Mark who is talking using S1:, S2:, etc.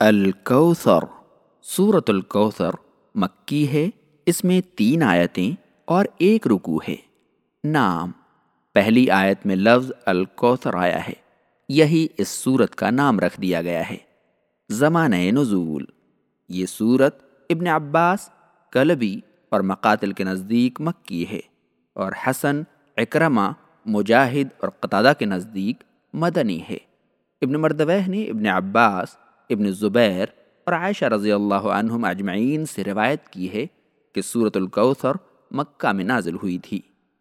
S1: الکوثر سورت الکوثر مکی ہے، اس میں تین آیتیں اور ایک رکو ہے۔ نام، پہلی آیت میں لفظ الکوثر آیا ہے، یہی اس سورت کا نام رکھ دیا گیا ہے۔ زمانہ نزول، یہ سورت ابن عباس، کلبی اور مقاتل کے نزدیک مکی ہے اور حسن اکرما مجاہد اور قطادہ کے نزدیک مدنی ہے۔ ابن مردوہ نے ابن عباس ابن زبیر اور عائشہ رضی اللہ عنہم اجمعین سے روایت کی ہے کہ صورت الکوثر مکہ میں نازل ہوئی تھی۔